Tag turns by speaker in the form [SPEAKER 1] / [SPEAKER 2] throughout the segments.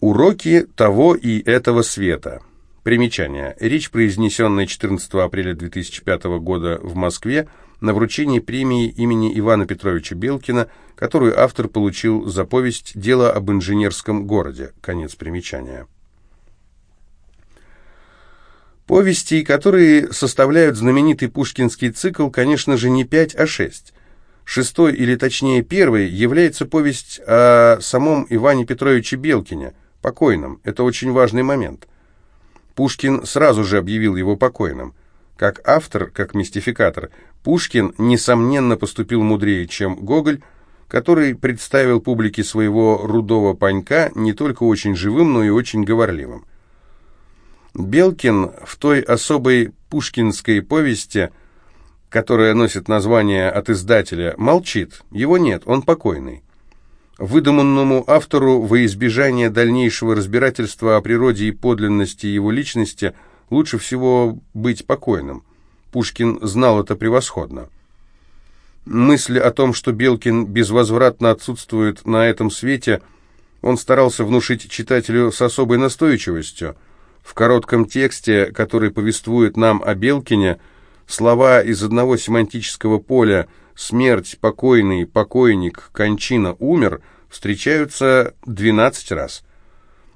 [SPEAKER 1] Уроки того и этого света. Примечание. Речь, произнесенная 14 апреля 2005 года в Москве на вручении премии имени Ивана Петровича Белкина, которую автор получил за повесть «Дело об инженерском городе». Конец примечания. Повести, которые составляют знаменитый пушкинский цикл, конечно же, не пять, а шесть. Шестой, или точнее первый, является повесть о самом Иване Петровиче Белкине – покойным. Это очень важный момент. Пушкин сразу же объявил его покойным. Как автор, как мистификатор, Пушкин, несомненно, поступил мудрее, чем Гоголь, который представил публике своего рудого панька не только очень живым, но и очень говорливым. Белкин в той особой пушкинской повести, которая носит название от издателя, молчит. Его нет, он покойный. Выдуманному автору во избежание дальнейшего разбирательства о природе и подлинности его личности лучше всего быть покойным. Пушкин знал это превосходно. Мысль о том, что Белкин безвозвратно отсутствует на этом свете, он старался внушить читателю с особой настойчивостью. В коротком тексте, который повествует нам о Белкине, слова из одного семантического поля – смерть, покойный, покойник, кончина, умер встречаются 12 раз.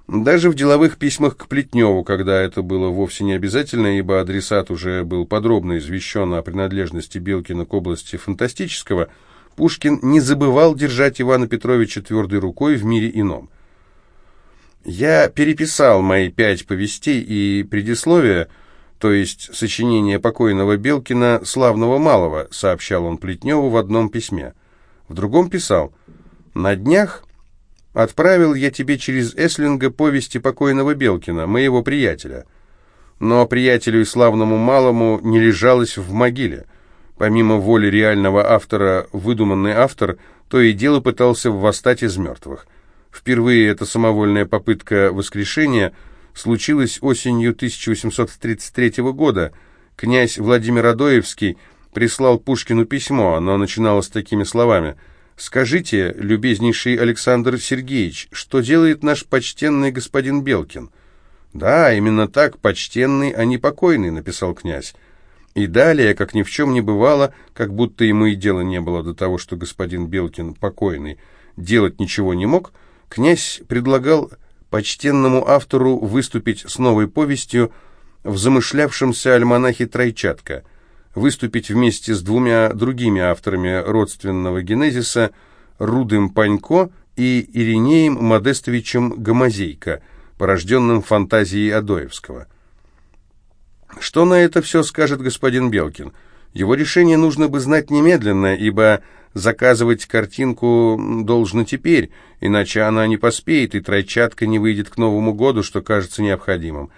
[SPEAKER 1] Даже в деловых письмах к Плетневу, когда это было вовсе не обязательно, ибо адресат уже был подробно извещен о принадлежности Белкина к области фантастического, Пушкин не забывал держать Ивана Петровича твердой рукой в мире ином. «Я переписал мои пять повестей и предисловия, то есть сочинение покойного Белкина «Славного малого», сообщал он Плетневу в одном письме. В другом писал «На днях отправил я тебе через Эслинга повести покойного Белкина, моего приятеля. Но приятелю и славному малому не лежалось в могиле. Помимо воли реального автора, выдуманный автор то и дело пытался восстать из мертвых. Впервые эта самовольная попытка воскрешения – случилось осенью 1833 года. Князь Владимир Адоевский прислал Пушкину письмо, оно начиналось такими словами «Скажите, любезнейший Александр Сергеевич, что делает наш почтенный господин Белкин?» «Да, именно так, почтенный, а не покойный», — написал князь. И далее, как ни в чем не бывало, как будто ему и дела не было до того, что господин Белкин, покойный, делать ничего не мог, князь предлагал почтенному автору выступить с новой повестью в замышлявшемся альманахе «Тройчатка», выступить вместе с двумя другими авторами родственного генезиса Рудым Панько и Иринеем Модестовичем Гомозейко, порожденным фантазией Адоевского. Что на это все скажет господин Белкин? Его решение нужно бы знать немедленно, ибо Заказывать картинку должно теперь, иначе она не поспеет, и тройчатка не выйдет к Новому году, что кажется необходимым.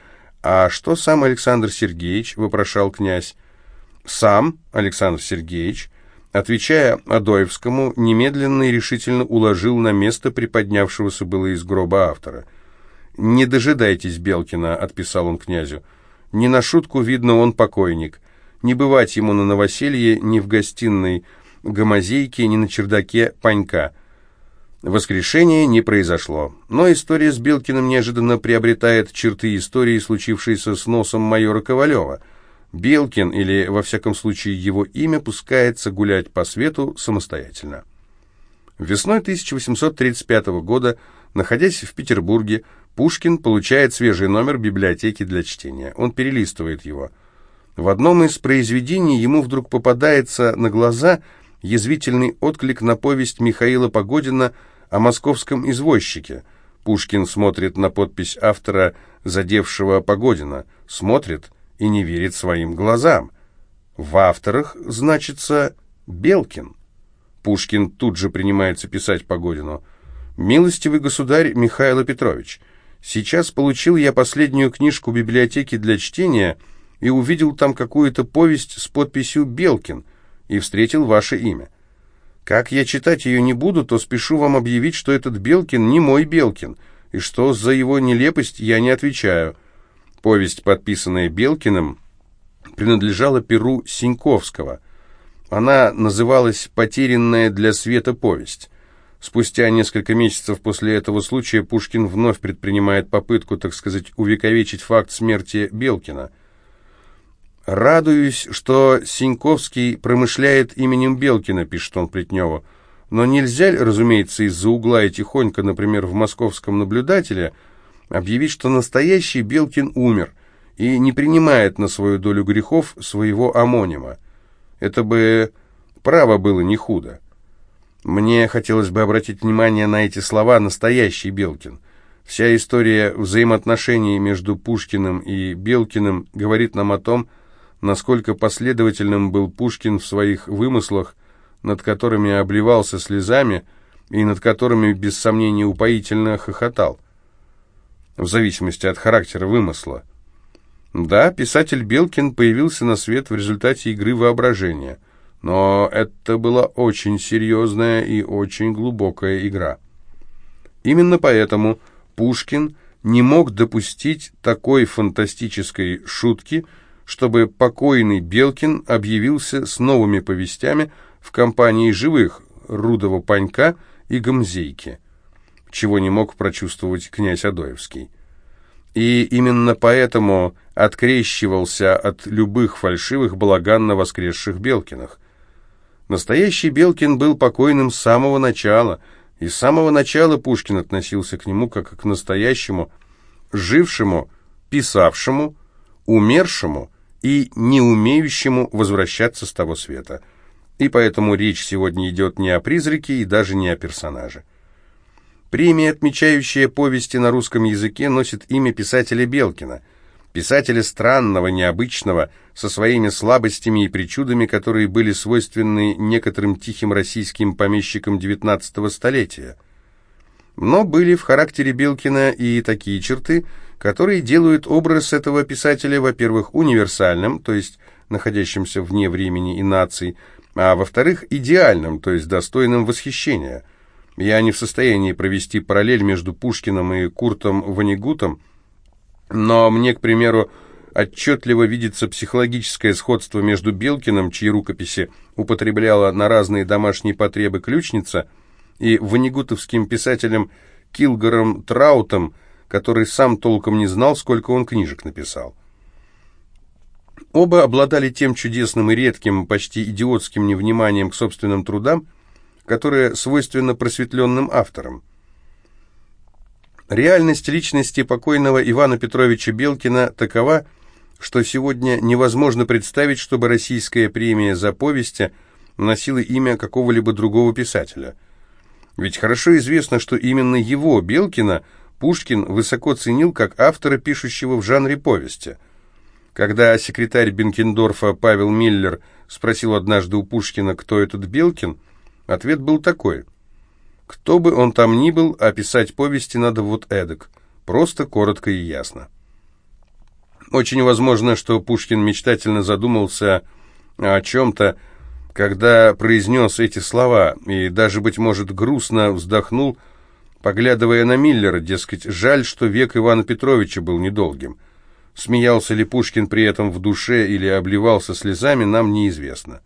[SPEAKER 1] «А что сам Александр Сергеевич?» — вопрошал князь. «Сам Александр Сергеевич», отвечая Адоевскому, немедленно и решительно уложил на место приподнявшегося было из гроба автора. «Не дожидайтесь Белкина», — отписал он князю. «Не на шутку, видно, он покойник. Не бывать ему на новоселье ни в гостиной, гомозейки, ни на чердаке панька. Воскрешение не произошло, но история с Белкиным неожиданно приобретает черты истории, случившейся с носом майора Ковалева. Белкин, или, во всяком случае, его имя, пускается гулять по свету самостоятельно. Весной 1835 года, находясь в Петербурге, Пушкин получает свежий номер библиотеки для чтения. Он перелистывает его. В одном из произведений ему вдруг попадается на глаза – язвительный отклик на повесть Михаила Погодина о московском извозчике. Пушкин смотрит на подпись автора, задевшего Погодина, смотрит и не верит своим глазам. В авторах значится Белкин. Пушкин тут же принимается писать Погодину. «Милостивый государь Михаил Петрович, сейчас получил я последнюю книжку библиотеки для чтения и увидел там какую-то повесть с подписью «Белкин», и встретил ваше имя. Как я читать ее не буду, то спешу вам объявить, что этот Белкин не мой Белкин, и что за его нелепость я не отвечаю. Повесть, подписанная Белкиным, принадлежала перу Синьковского. Она называлась «Потерянная для света повесть». Спустя несколько месяцев после этого случая Пушкин вновь предпринимает попытку, так сказать, увековечить факт смерти Белкина. «Радуюсь, что Синьковский промышляет именем Белкина», — пишет он Плетневу. «Но нельзя, разумеется, из-за угла и тихонько, например, в московском наблюдателе, объявить, что настоящий Белкин умер и не принимает на свою долю грехов своего амонима. Это бы право было не худо. Мне хотелось бы обратить внимание на эти слова «настоящий Белкин». Вся история взаимоотношений между Пушкиным и Белкиным говорит нам о том, насколько последовательным был Пушкин в своих вымыслах, над которыми обливался слезами и над которыми, без сомнения, упоительно хохотал, в зависимости от характера вымысла. Да, писатель Белкин появился на свет в результате игры воображения – но это была очень серьезная и очень глубокая игра. Именно поэтому Пушкин не мог допустить такой фантастической шутки, чтобы покойный Белкин объявился с новыми повестями в компании живых Рудова Панька и Гомзейки, чего не мог прочувствовать князь Адоевский. И именно поэтому открещивался от любых фальшивых балаганно воскресших Белкиных. Настоящий Белкин был покойным с самого начала, и с самого начала Пушкин относился к нему как к настоящему, жившему, писавшему, умершему и не умеющему возвращаться с того света. И поэтому речь сегодня идет не о призраке и даже не о персонаже. Премия, отмечающая повести на русском языке, носит имя писателя Белкина – писателя странного, необычного, со своими слабостями и причудами, которые были свойственны некоторым тихим российским помещикам XIX столетия. Но были в характере Белкина и такие черты, которые делают образ этого писателя, во-первых, универсальным, то есть находящимся вне времени и наций, а во-вторых, идеальным, то есть достойным восхищения. Я не в состоянии провести параллель между Пушкиным и Куртом Ванигутом, но мне, к примеру, отчетливо видится психологическое сходство между Белкиным, чьи рукописи употребляла на разные домашние потребы ключница, и ванигутовским писателем Килгором Траутом, который сам толком не знал, сколько он книжек написал. Оба обладали тем чудесным и редким, почти идиотским невниманием к собственным трудам, которое свойственно просветленным авторам – Реальность личности покойного Ивана Петровича Белкина такова, что сегодня невозможно представить, чтобы российская премия за повести носила имя какого-либо другого писателя. Ведь хорошо известно, что именно его, Белкина, Пушкин высоко ценил как автора, пишущего в жанре повести. Когда секретарь Бенкендорфа Павел Миллер спросил однажды у Пушкина, кто этот Белкин, ответ был такой – кто бы он там ни был, описать повести надо вот эдак, просто, коротко и ясно. Очень возможно, что Пушкин мечтательно задумался о чем-то, когда произнес эти слова, и даже, быть может, грустно вздохнул, поглядывая на Миллера, дескать, жаль, что век Ивана Петровича был недолгим. Смеялся ли Пушкин при этом в душе или обливался слезами, нам неизвестно.